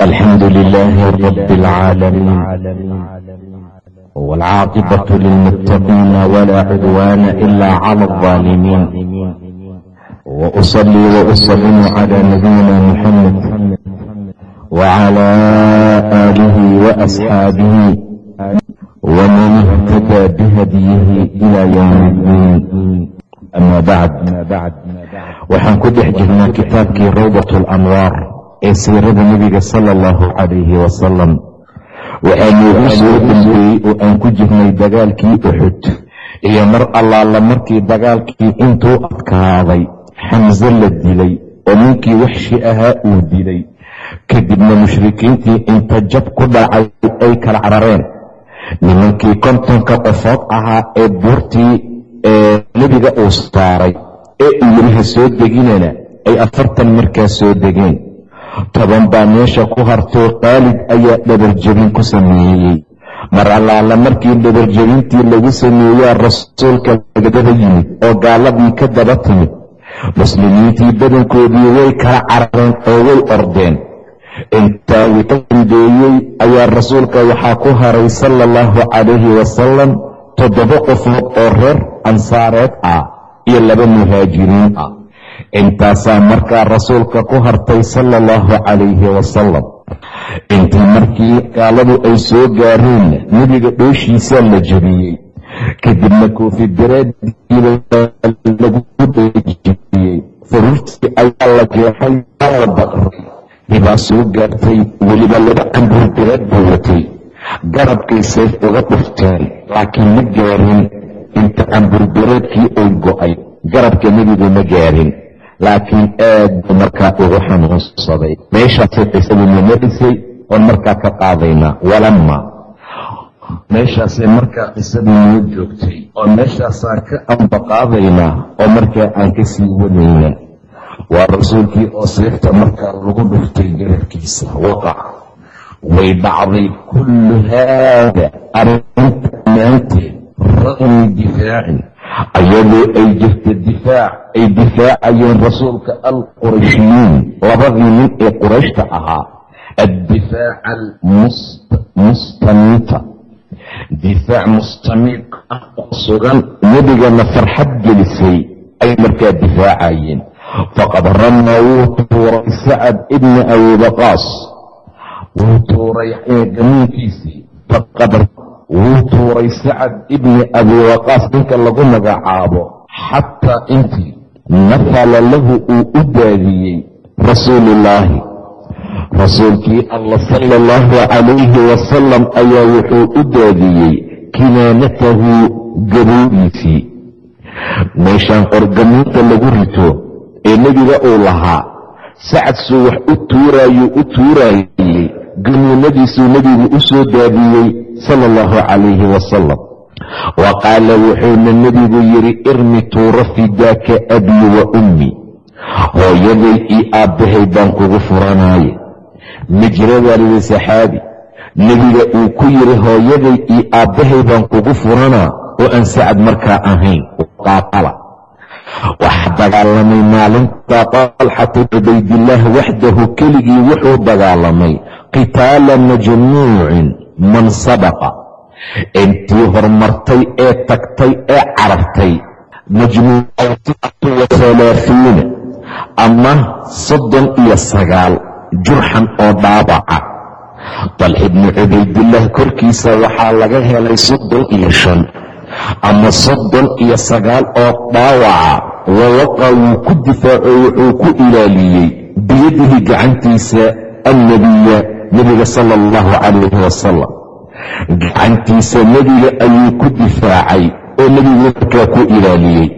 الحمد لله رب العالمين والعاقبة للمتقين ولا عدوان إلا على الظالمين وأصلي وأسلم على نبينا محمد وعلى آله وأصحابه ومن اهتدى بهديه إلى يوم الدين أما بعد waxaan ku dhex jirnaa kitaabkii rawdat alanwaar ee siirada nebiga sala allahu calayhi wasalam waxaa noogu soo dambeeyey oo aan ku jirnay dagaalkii uxud iyo mar allaala markii dagaalkii intuu adkaaday xamse la dilay oo ninkii waxshi ahaa uu dilay. Kadibna mushrikiintii inta jab ku dhacay ay kala carareen. Nimankii kontonka qofood ahaa ee buurtii ee nebiga uu saaray ee uu yidhi ha soo deginana. Ay afartan markaa soo degeen toban baa meesha ku hartoo qaalid ayaa dhabarjebin ku sameeyey. Mar allaala markii dhabarjebintii lagu sameeyaa rasuulka lagadaba yimid oo gaaladii ka daba timid. Muslimiintii badankoodii way kala carareen oo way ordeen. Intaa wii ka dambeeyey ayaa rasuulka waxaa ku haray sala allahu calayhi wasalam toddoba qofood oo reer ansaareed ah iyo laba muhaajiriin ah intaasaa markaa rasuulka ku hartay sala allahu calayhi wasalam intii markii gaaladu ay soo gaareenna nebiga dhooshiisaa la jebiyey kadibna koofi biraadiiba lagu dejiyey. Furuurtii ayaa la jeexay aa la baqray. Dhibaa soo gaartay weliba laba cambuur biraad buu watay. Garabkay sayf uga dhufteen laakiin ma gaarin inta camburbereedkii uu go'ay garabka nebigu ma gaarin laakiin aad buu markaa ugu xanuunsaday. Meeshaasay qisaduna marisay oon markaa ka qaadaynaa. Walama meeshaasay markaa qisadii noo joogtay oo meeshaasaan ka ambaqaadaynaa oo markaa aan ka sii wadaynaa. Waa rasuulkii oo seefta markaa lagu dhuftay garabkiisa. Waqac way dhacday kullu haada. Arrinta dhammaanteed ra'mi difaacin ayadoo ay jirta difaac ay difaacayeen rasuulka alqurayshiyiin. Labadii nin ee qurayshta ahaa addifaaca almustamiita difaac mustamiid ah oo sugan nebigana farxad gelisay ay markaa difaacayeen. Faqad ramaa wuu tuuray sacad ibni abiwaqaas wuu tuuray gamiinkiisii faqad wuu tuuray sacad ibni abiwaqaas ninka lagu magacaabo. Xataa intii nafala lahu uu u daadiyey rasuuluullaahi rasuulkii alla sala allahu calayhi wasalam ayaa wuxuu u daadiyey kinaanatahu gabowdiisii meeshaan qorgamiinta lagu rito ee nebiga uu lahaa sacad suu wax u tuuraayuu u tuuraayey ganiinadiisuu nebigu u soo daadiyey sala allahu calayhi wasalam wa qaala wuxuuna nebigu yidhi irmi tuuro fidaaka abii wa ummi. Hooyaday io aabbahay baan kugu furanaaye. Mijradaa lihi saxaabi nebiga uu ku yidhi hooyaday io aabbahay baan kugu furanaa oo aan sacad markaa ahayn. Qaaqala waxaa dagaalamay maalinta talxatu cubaydillaah waxdahu keligii wuxuu dagaalamay qitaala majmuucin man sabaqa. Intii horumartay ee tagtay ee carartay. Halaafiina ama soddon iyo sagaal jurxan oo dhaabaca. Dalx ibni cubaydillaah korkiisa waxaa laga helay soddon iyo shan ama soddon iyo sagaal oo dhaawaca wawaqa wuu ku difaaco wuxuu ku ilaaliyey biyadihi gacantiisa annabiya nebiga sala allahu calayhi wasalam gacantiisa nebiga ayuu ku difaacay oo nebigu markaa ku ilaaliyey.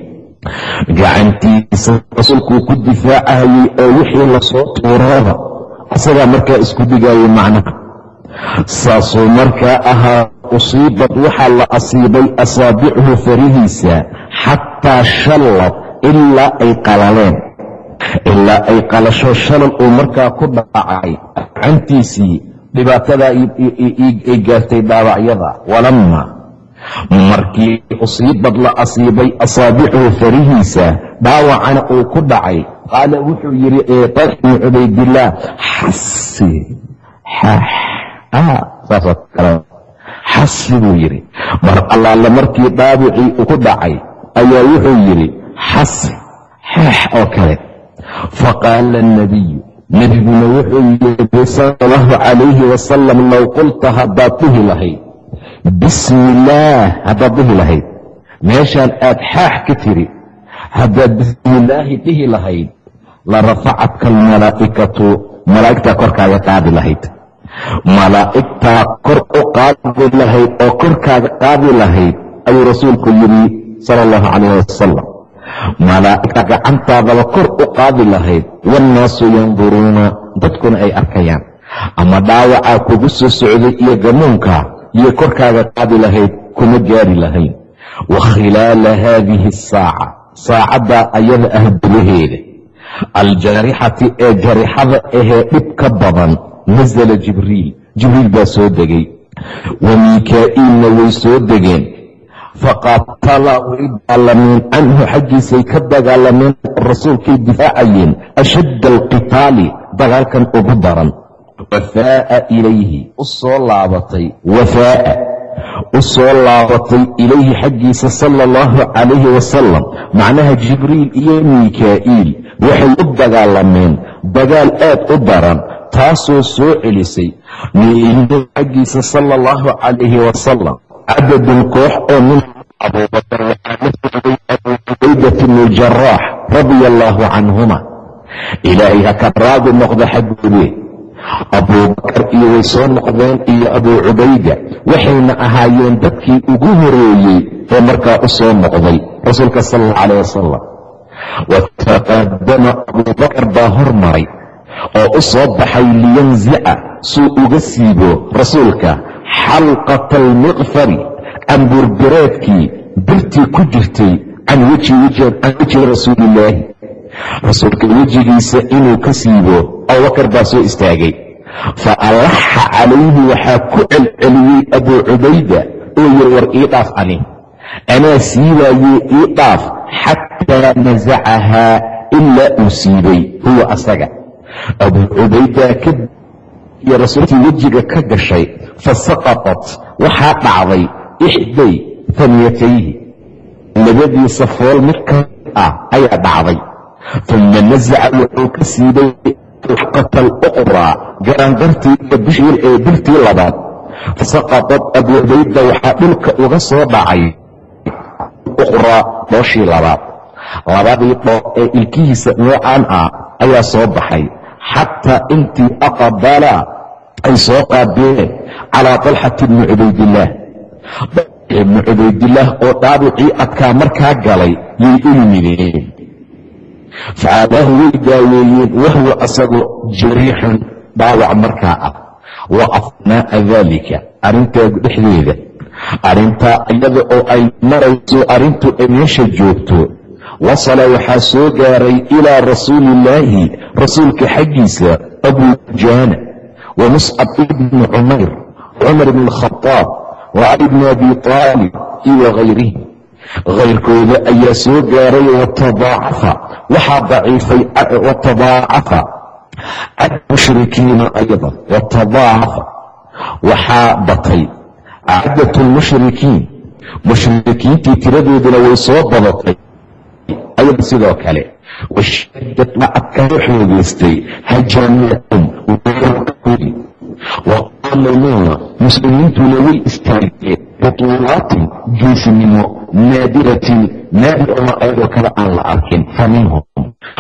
Gacantiisa rasuulkuu ku difaacayey oo wixii la soo tuuraaba isagaa markaa isku dhigayay macnaha saasuu markaa ahaa usiibad waxaa la asiibay asaabichu farihiisa xataa shallad ilaa ay qalaleen. Ilaa ay qalasho shalal uu markaa ku dhacay gacantiisii dhibaatadaa ay gaartay dhaawacyada. Walamma markii usiibad la asiibay asaabicuhu farihiisa dhaawacana uu ku dhacay. Qaala wuxuu yidhi eeqax bnu cubaydillaah xasi saasoo kale xasi buu yidhi. Mar allaale markii dhaawicii uu ku dhacay ayaa wuxuu yidhi xasi xeex oo kale. Faqaala الnabiyu nebiguna wuxuu yidhi sal allahu calayhi wasalam low qulta haddaad dhihi lahayd. Bismi illaah haddaad dhihi lahayd. Meeshaan aad xaax ka tiri. Haddaad bismillaahi dhihi lahayd la rafacadka almalaa'ikatu malaa'igtaa korkaaga qaadi lahayd malaa'igtaa kor u qaadi lahayd oo korkaaga qaadi lahayd ayuu rasuulku yidhi sala allahu calayh wasalam malaa'igta gacantaadaba kor u qaadi lahayd. Wannaasu yanduruuna dadkuna ay arkayaan. Ama dhaawacaa kugu soo socday iyo gamuunka iyo korkaaga qaadi lahayd kuma gaari lahayn. Wa khilaala haadihi asaaca saacaddaa ayada ah gudaheeda aljaarixati ee jarixada ahee dhib ka badan nasala jibriil jibriil baa soo degay wa miikaa'iilna way soo degeen faqaatala way dagaalameen canhu xaggiisay ka dagaalameen rasuulkay difaacayeen ashadda alqitaali dagaalkan ugu daran wafaa'a ilayhi u soo laabatay wafaa'a u soo laabatay ilayhi xaggiisa sala allahu calayhi wasalam macnaha jibriil iyo miikaa'iil waxay u dagaalameen dagaal aad u daran taasoo soo celisay miihi xaggiisa sala allahu calayhi wasalam cadadun koox oo min abuubakar waxaa la socday abuu cubaydat bnu jaraax radia allaahu canhuma ilaahay ha ka raadi noqda xaggoodee abuubakar iyo way soo noqdeen iyo abuu cubayda waxayna ahaayeen dadkii ugu horeeyey ee markaa u soo noqday rasuulka sal alla calayh wasalam wataqadama abuubakar baa hormaray oo u soo baxay liyanzica suu uga siibo rasuulka xalqata almiqfari camburbireedkii birtii ku jirtay can wejhi rasuulillaahi rasuulka wejigiisa inuu ka siibo abubakar baa soo istaagay. Fa alaxa calayhi waxaa ku celceliyey abuu cubayda oo yiri war ii dhaaf ani. Anaa siibaayee ii dhaaf xataa nasacahaa ilaa uu siibay huwa asaga abuu cubayda ka iyo rasuulkii wejiga ka gashay fa saqatat waxaa dhacday ixday faniyatayhi labadiisa fool mid ka ah ayaa dhacday. Uma nasaca wuxuu ka siibay xaqata aluqraa garaangartii iyo ee birtii labaad. Fasaqatat abuu cubayda waxaa dhulka uga soo dhacay uqraa dhooshii labaad. Labadii dhoo ee ilkihiisa noocaan ah ayaa soo baxay xataa intii aqbala ay soo qaabileen calaa talxati bni cubaydillaah ibni cubaydillaah oo dhaabicii adkaa markaa galay yay u yimideen facadaahu way daaweeyeen wahwa asagoo jariixun dhaawac markaa ah wa afnaa'a daalika arrintaa dhexdeeda arrintaa iyada oo ay marayso arrintu ay meesha joogto wasala waxaa soo gaaray ilaa rasuuliillaahi rasuulka xaggiisa abuu jaana wa muscab ibni cumayr cumar ibn alkhadaab wa cali bni abi taalib iyo wakayrihim kayrkooda ayaa soo gaaray watadaacafa waxaa daciifay watadaacafa cad mushrikiina aydan watadaacafa waxaa batay caddat lmushrikiin mushrikiintii tiradooduna way soo badatay ayada sidoo kale. Washadad lacadkaa xoogeystay hajaamatum weerarkoodii waqaamanuuna muslimiintuna way istaageen butuulaatin geesinimo naadiratin naadir uma ayadoo kale aan la arkin. Fa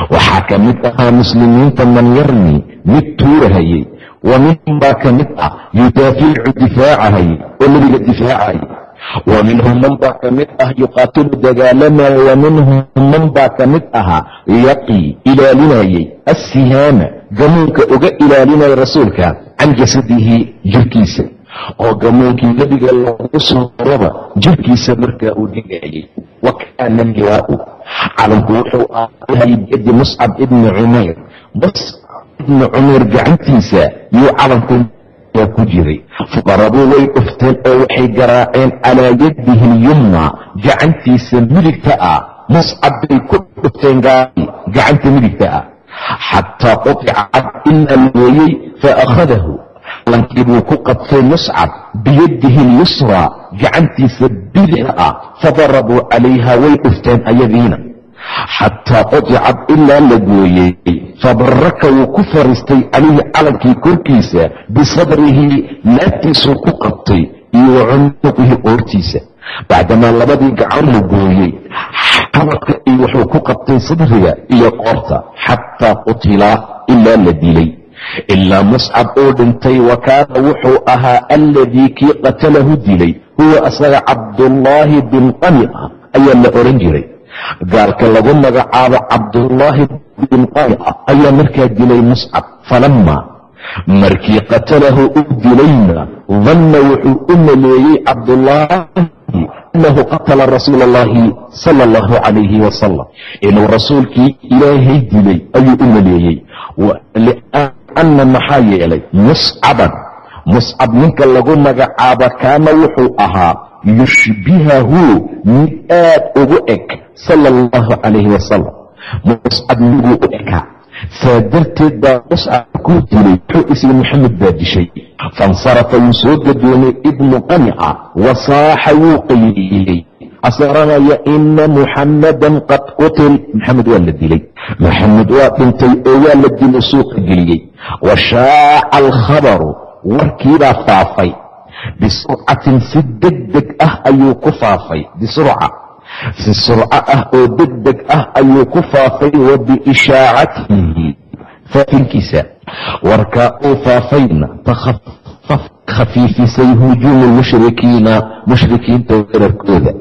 waxaa ka mid ahaa muslimiinta man yarmi mid tuurahayey wa minhum baa ka mid ah. Yudaaficu difaacahayey oo nebiga difaacayay wa minhum man baa ka mid ah yuqaatilu dagaalamaya wa minhum man baa ka mid ahaa yaqii ilaalinayey assihaama gamuunka uga ilaalinaya rasuulka can jasadihi jirkiisa. Oo gamoonkii nebiga loogu soo raba jirkiisa markaa uu dhigayay wa kaana liwaau calanku wuxuu ahay biyadi muscab ibni cumayr. Muscab ibni cumayr gacantiisa yuu calanku ku jiray. Fuqarabuu way dhufteen oo waxay garaaceen calaa yadihi lyumna gacantiisa midigta ah. Muscab bay ku dhufteen gacanta midigta ah. Xataa quticad ilaa looyey fa akhadahu. Calankii buu ku qabtay muscab biyadihi lyusraa gacantiisa bidixda ah. Fadarabuu calayha way dhufteen ayadiina xataa quticad ilaa la gooyey. Fabaraka wuu ku fariistay calayhi calankii korkiisa bisadrihi laabtiisuu ku qabtay iyo wa oortiisa. Bacdamaa labadii gacan la gooyey. Xabadka iyo wuxuu ku qabtay sadriga iyo qoorta. Xataa qutila ilaa la dilay. Ilaa muscab uu dhintay wa kaana wuxuu ahaa alladii kii qatalahu dilay. Huwa asaga cabdullaahi bin qamica ayaa la oran jiray gaalka lagu magacaabo cabdullaahi bin qamica ayaa markaa dilay muscab falamaa markii qatalahu u dilayna danna wuxuu u maleeyey cabdullaahi anahu qatala rasuula allahi sala allahu calayhi wasalam inuu rasuulkii ilaahay dilay ayuu u maleeyey. Lianna maxaa yeelay muscaban muscab ninka lagu magacaabo kaana wuxuu ahaa yushbihahu mid aad ugu eg sala allahu calayhi wasalam muscab niguu u ekaa saa darteed baa muscab kuu dilay wuxuu isli maxamed baa dishay faاnsarafa wuu soo gadoomay ibnu qanica wasaaxa wuu qayliyey asaranaya ina muxammadan qad qutil. Maxamed waa la dilay. Maxamed waa dhintay oo waa la dilo suuqa geliyey wa shaaca alkhabaru. Warkiibaa faafay. Bisurcatin si deg deg ah ayuu ku faafay. Bisurca si surco ah oo deg deg ah ayuu ku faafay wa biishaacatihi faafinkiisa. Warkaa uu faafayna khafiifisay hujuumu lmushrikiina mushrikiinta weerarkooda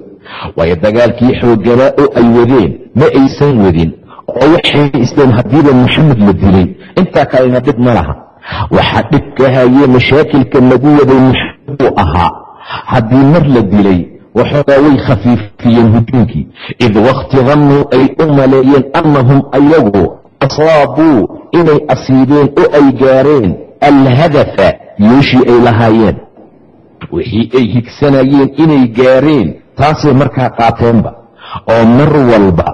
waayo dagaalkii xooganaa oo ay wadeen ma aysan wadin. Oo waxay isleen haddiiba maxamed la dilay. Intaa kalena dhib ma laha. Waxaa dhib ka hayee mashaakilka lagu waday uu ahaa. Haddii mar la dilay waxoogaa way khafiifiyeen hujuunkii id wakti dannuu ay u maleeyeen annahum ayagu asaabuu inay asiibeen oo ay gaareen alhadafa yooshii ay lahaayeen wixii ay higsanayeen inay gaareen taasay markaa qaateenba oo mar walba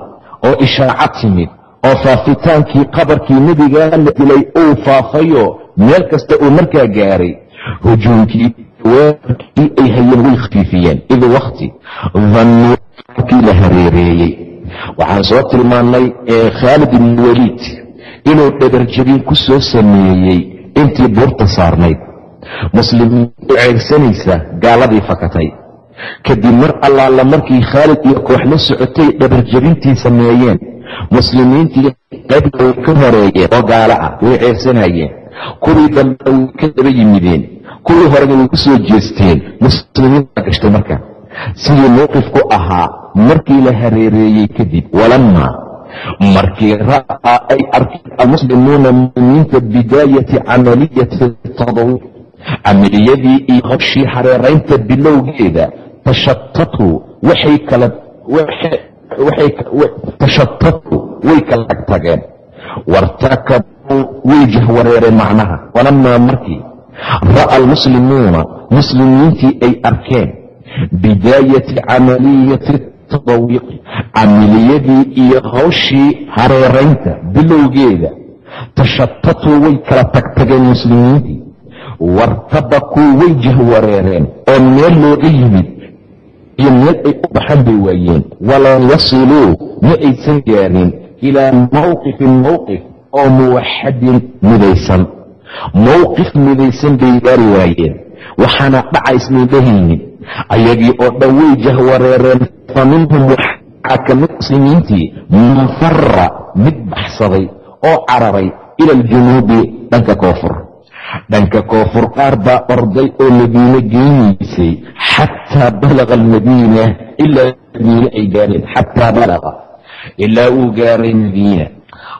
oo ishaaco timid oo faafitaankii qabarkii nebigaa la dilay uu faafayo meel kasta uu markaa gaaray hujuumkii weerarkii ay hayeen way khafiifiyeen id wakti. Dannuu kii la hareereeyey waxaan soo tilmaannay khaalid ibn waliid inuu dhabarjabin ku soo sameeyey intii buurta saarnayd muslimiintu ceegsanaysa gaaladii fakatay kadib mar allaala markii khaalid iyo koox la socotay dhabarjabintii sameeyeen muslimiintii qaybta way ka horeeyeen oo gaalo ah way ceegsanayeen kuwii dambena way ka daba yimideen kuwii horena way ku jeesteen muslimiinta gashtay marka. Sidii mowqifku ahaa markii la hareereeyey kadib walamaa markii ra'aa ay arkeen almuslimuuna muslimiinta bidaayati camaliyati tadawiq camaliyadii iyo howshii hareeraynta bilowgeeda tashatatu waxay kala tashatatu way kala tagtageen wartakabuu way jahwareereen macnaha. Walamaa markii ra'a almuslimuuna muslimiintii ay arkeen bidaayati camaliyati tadawiqi camaliyadii iyo hawshii hareeraynta bilowgeeda tashatatu way kala tagtageen muslimiintii. Wartabakuu way jahwareereen oo meel looga yimid iyo meel ay u baxan bay waayeen. Walam yasiluu ma aysan gaarin ilaa mawqifin mowqif oo muwaxadin midaysan mowqif midaysan bay gaari waayeen. Waxaana dhacaysmay dhahaynin ayagii oo dhan way jahwareereen fa minhum waxaa ka mid muslimiintii man fara mid baxsaday oo cararay ila aljunuubi dhanka koonfur dhanka koonfur qaar baa orday oo madiine geynaysay xataa balaga almadiina ilaa madiine ay gaareen xataa balaga ilaa uu gaaray madiina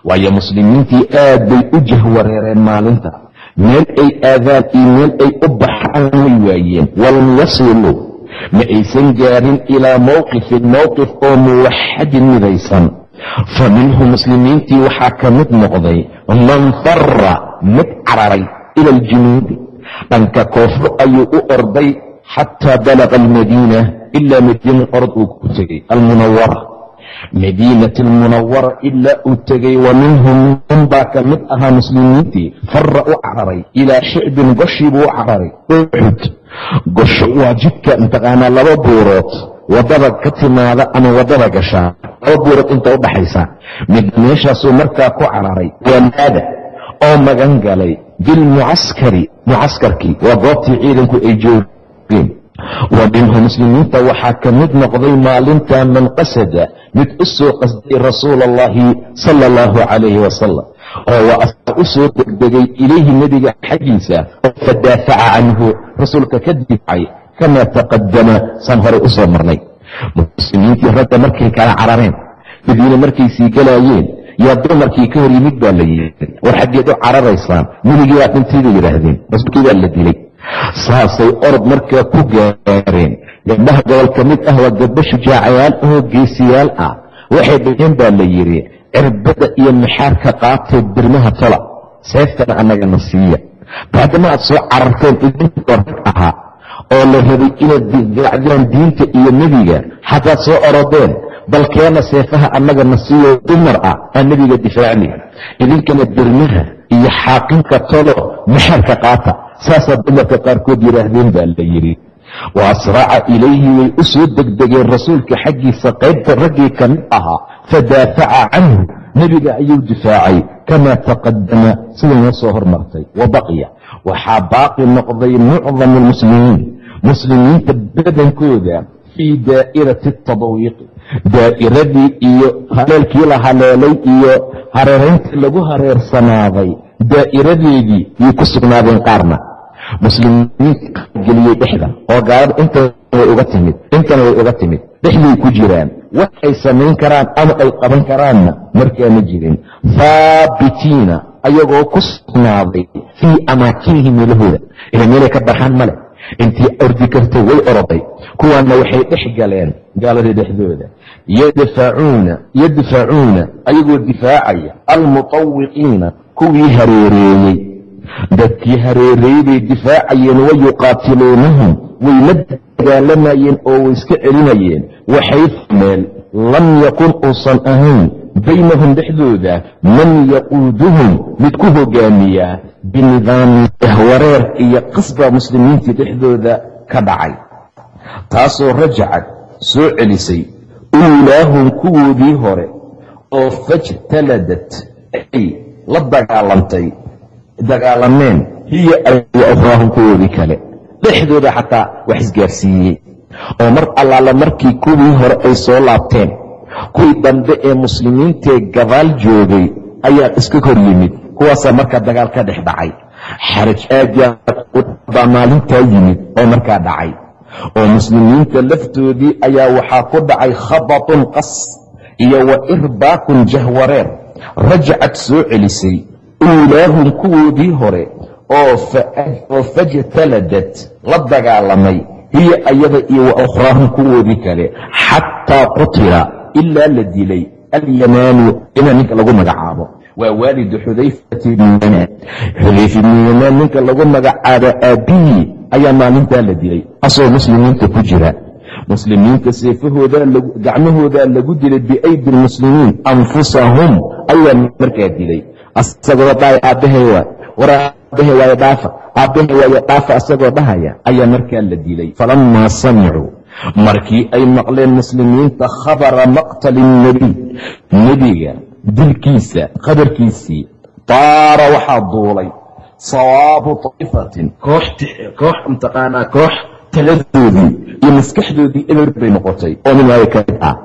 waayo muslimiintii aad bay u jahwareereen maalinta. Meel ay aadaan iyo meel ay u baxaan way waayeen. Walam yasiluu ma aysan gaarin ilaa mowqifin mowqif oo muwaxadin midaysan. Fa minhu muslimiintii waxaa ka mid noqday man fara mid cararay ila aljunuudi dhanka koofo ayuu u orday xataa balaqa almadiina ilaa madiina orod uu ku tegay almunawara madiinat almunawara ilaa uu tegay wa minhum min baa ka mid ahaa muslimiintii fara u cararay ilaa shicbin goshii buu u cararay uxud gosho waa jidka mataqaanaa laba buurood waddada ka timaada ama waddada gashaa laba buurood inta u dhaxaysa. Mid meeshaasuu markaa ku cararay waanaada oo magan galay bilmucaskari mucaskarkii waa goobtii ciidanku ay joogeen wa minhu muslimiinta waxaa ka mid noqday maalinta man qasada mid u soo qasday rasuula allahi sala allahu calayhi wasalam oo soo degdegay ilayhi nebiga xaggiisa fadaafaca canhu rasuulka ka difacay kamaa taqadama saan horay u marnay. Muslimiintii ragga markay kala carareen madiine markay sii galaayeen yaa dumarkii ka hor yimid baa la yidhi war xaggeed u cararaysaan nebigii baa dhintay bay yidhaahdeen rasuulkii baa la dilay saasay orod markaa ku gaareen. Gabdhaha gobol ka mid ah waa gabdho shujaacayaal ahoo geesiyaal ah. Waxay dhaheen baa la yidhi cirbadda iyo maxaarka qaatee birmaha tola seeftana annagana siiya. Bacdama aad soo cararteen idinkoo rag ahaa oo la rabay inaad difaacdaan diinta iyo nebiga xataad soo orodeen balkeena seefaha annagana siiyo dumar ah aan nebiga difaacni idinkana birmaha iyo xaaqinka tolo maxaarka qaata saasaa dumarka qaarkood yidhaahdeen baa la yidhi wa asraca ilayhi way u soo degdegeen rasuulka xaggiisa qaybta raggii ka mid ahaa fadaafaca canhu. Nebiga ayuu difaacay kamaa taqadama sida noo soo hormartay wa baqiya. Waxaa baaqi noqday mucdamu lmuslimiin muslimiinta badankooda fii daa'irati tadwiiqi daa'iradii iyo haleelkii la haleelay iyo hareerayntii lagu hareersanaaday daa'iradeedii yay ku sugnaadeen qaarna muslimiinta geliyey dhexda oo gaalada intana way uga timid intana way uga timid. Dhexday ku jiraan wax ay samayn karaan ama ay qaban karaanna markaa ma jirin. Haabitiina ayagoo ku sugnaaday fii amaakinihim meelahooda. Ila meelay ka baxaan male intii ordi kartay way oroday. Kuwaanna waxay dhex galeen gaalada dhexdooda. Yadfacuuna ayagoo difaacaya. Almutawiqiina kuwii hareereeyey dadkii hareereeyey bay difaacayeen wa yuqaatiluunahum way la dagaalamayeen oo way iska celinayeen. Waxayfu meel lam yakun uusan ahayn baynahum dhexdooda man yaquuduhum mid ku hogaamiyaa binidaami ahwareer iyo qasba muslimiintii dhexdooda ka dhacay. Taasoo rajacad soo celisay uulaahum kuwoodii hore oo fajtaladad ay la dagaalantay dagaalameen hiya aya ukhraahum kuwoodii kale. Dhexdooda xataa wax isgaarsiiyey. Oo mar allaala markii kuwii hore ay soo laabteen kuwii dambe ee muslimiintee gadaal joogay ayaa iska hor yimid kuwaasaa markaa dagaal ka dhex dhacay. Xaraj aadbaa maalintaa yimid oo markaa dhacay. Oo muslimiinta laftoodii ayaa waxaa ku dhacay khabatun qas iyo wa irbaakun jahwareer. Rajacad soo celisay uulaahum kuwoodii hore oo fajtaladad la dagaalamay hiya ayada iyo wa kuwoodii kale xataa qutila ilaa la dilay alyamaanu yamaan ninka lagu magacaabo. Waa waalidu xudayfati bni yamaan. Xudayfa ibni yamaan ninka lagu magacaabo aabbihii ayaa maalintaa la dilay asoo muslimiinta ku jira muslimiinta seefahoodaa gacmahoodaa lagu dilay biaydi lmuslimiin anfusahum ayaa markaa dilay. Asagoo dhahay aabbahay waa war aabbahay waayo dhaafa. Aabbahay waayo dhaafa asagoo dhahaya ayaa markaa la dilay. Falammaa samicuu. Markii ay maqleen muslimiinta khabara maqtali nebiy nebiga dilkiisa khabarkiisii taara waxaa duulay. Sawaabu taifatin. Koox mataqaanaa koox taladoodii iyo maskaxdoodii eber bay noqotay oo min waayo ka mid ah.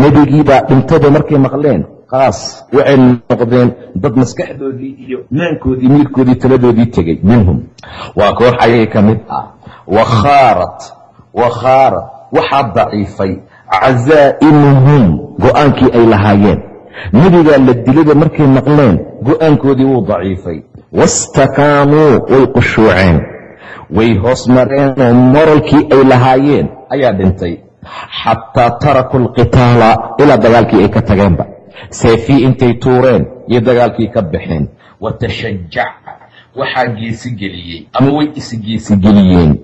Nebigiibaa dhintada markay maqleen khalaas waxay noqdeen dad maskaxdoodii iyo maankoodii miirkoodii taladoodii tegey minhum. Waa koox ayaga ka mid ah. Wakhaarat wakhaarat waxaa daciifay casaa'imuhum go'aankii ay lahaayeen. Nebigaa la dilada markay maqleen go'aankoodii wuu daciifay. Wastakaanuu way qushuuceen way hoos mareenoo moralkii ay lahaayeen ayaa dhintay. Xataa tarakuu alqitaala ilaa dagaalkii ay ka tageenba. Seefii intay tuureen iyo dagaalkii ka baxeen watashajac waxaa geesigeliyey ama way isgeesigeliyeen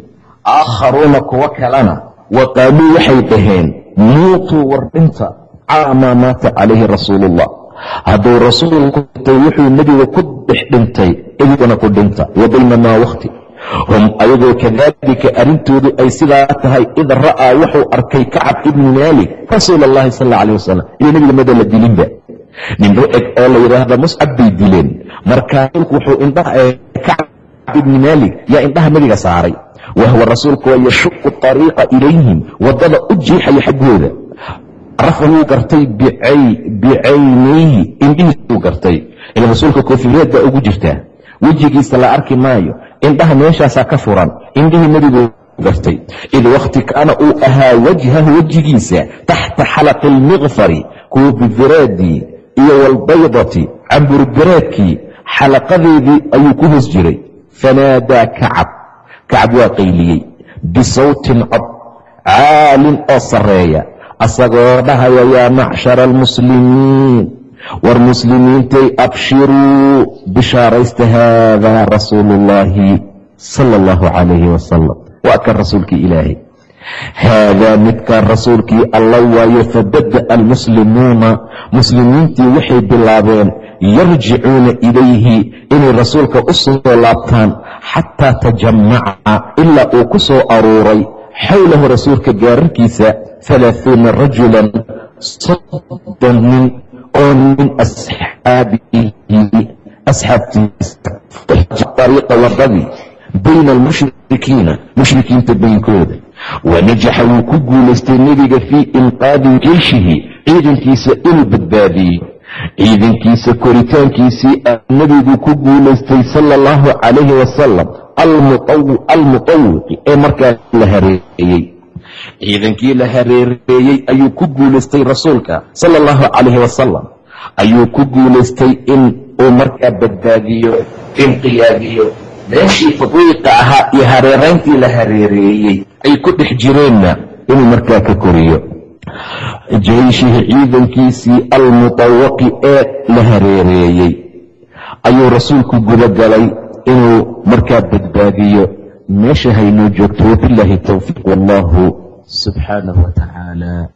aakharuuna kuwo kalena wa qaaluu waxay dhaheen muutuu war dhinta calaa maa maata calayhi rasuuluullah hadduu rasuulku dhintay wuxuu nebiga ku dhex dhintay idinkuna ku dhinta wa baynamaa wakhti hum ayagoo kadaalika arrintoodu ay sidaa tahay id ra'aa wuxuu arkay kacab ibni maalik rasuula allahi sal alla wasalam iyo nebiga mada la dilinba. Ninbu eg oo la yidhaahda muscab bay dileen. Markaa rasuulku wuxuu indhaha kacab ibni maalik yaa indhaha nebiga saaray. Wahuwa rasuulku waa yashuqu ariiqa ilayhim waddada u jiixaya xaggooda. Rafa wuu gartay bicaynayhi indhihiisuu gartay. Ila rasuulka koofireed baa ugu jirtaa wejigiisa la arki maayo indhaha meeshaasaa ka furan indhihii nebiguu gartay id wakhti kaana uu ahaa wajhahu wejigiisa taxta xalaqi almiqfari koofifiraadii iyo walbaydati camburgaraadkii xalaqadeedii ayuu ku hoos jiray. Fanaadaa kacab kacab waa qayliyey bisawtin cod caalin oo sarreeya asagoo dhahaya yaa macshara almuslimiin war muslimiintay abshiruu bishaaraysta haadaa rasuulu ullaahi sala allahu calayhi wasalam waa kan rasuulkii ilaahay. Haadaa midkaan rasuulkii alla waayo fabada'a almuslimuuna. Muslimiintii waxay bilaabeen yarjicuuna ilayhi inay rasuulka u soo laabtaan xataa tajamaca ilaa uu ku soo aruuray xowlahu rasuulka gaararkiisa halaaثuuna rajulan soddon nin oo min asxaabihi asxaabtiisa ariiqa wadadii bayna almushrikiina mushrikiinta baynkooda wanajaxa wuu ku guulaystay nebiga fii inqaadi jeyshihi ciidankiisa inuu badbaadiyo ciidankiisa koritaankiisii nebigu ku guulaystay sala allahu calayhi wasalam almutawiqi ee markaa la hareeeyey ciidankii la hareereeyey ayuu ku guulaystay rasuulka sala allahu calayhi wasalam ayuu ku guulaystay in uu markaa badbaadiyo inqiyaadiyo meeshii tadwiiqa ahaa iyo hareerayntii la hareereeyey ay ku dhex jireenna inuu markaa ka koriyo. Jeyshihi ciidankiisii almutawaqi ee la hareereeyey ayuu rasuulku gudagalay inuu markaa badbaadiyo. Meesha haynoo joogto wabilaahi towfiiq wallahu subxaanahu wa tacaala